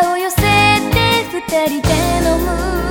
を寄せて二人で飲む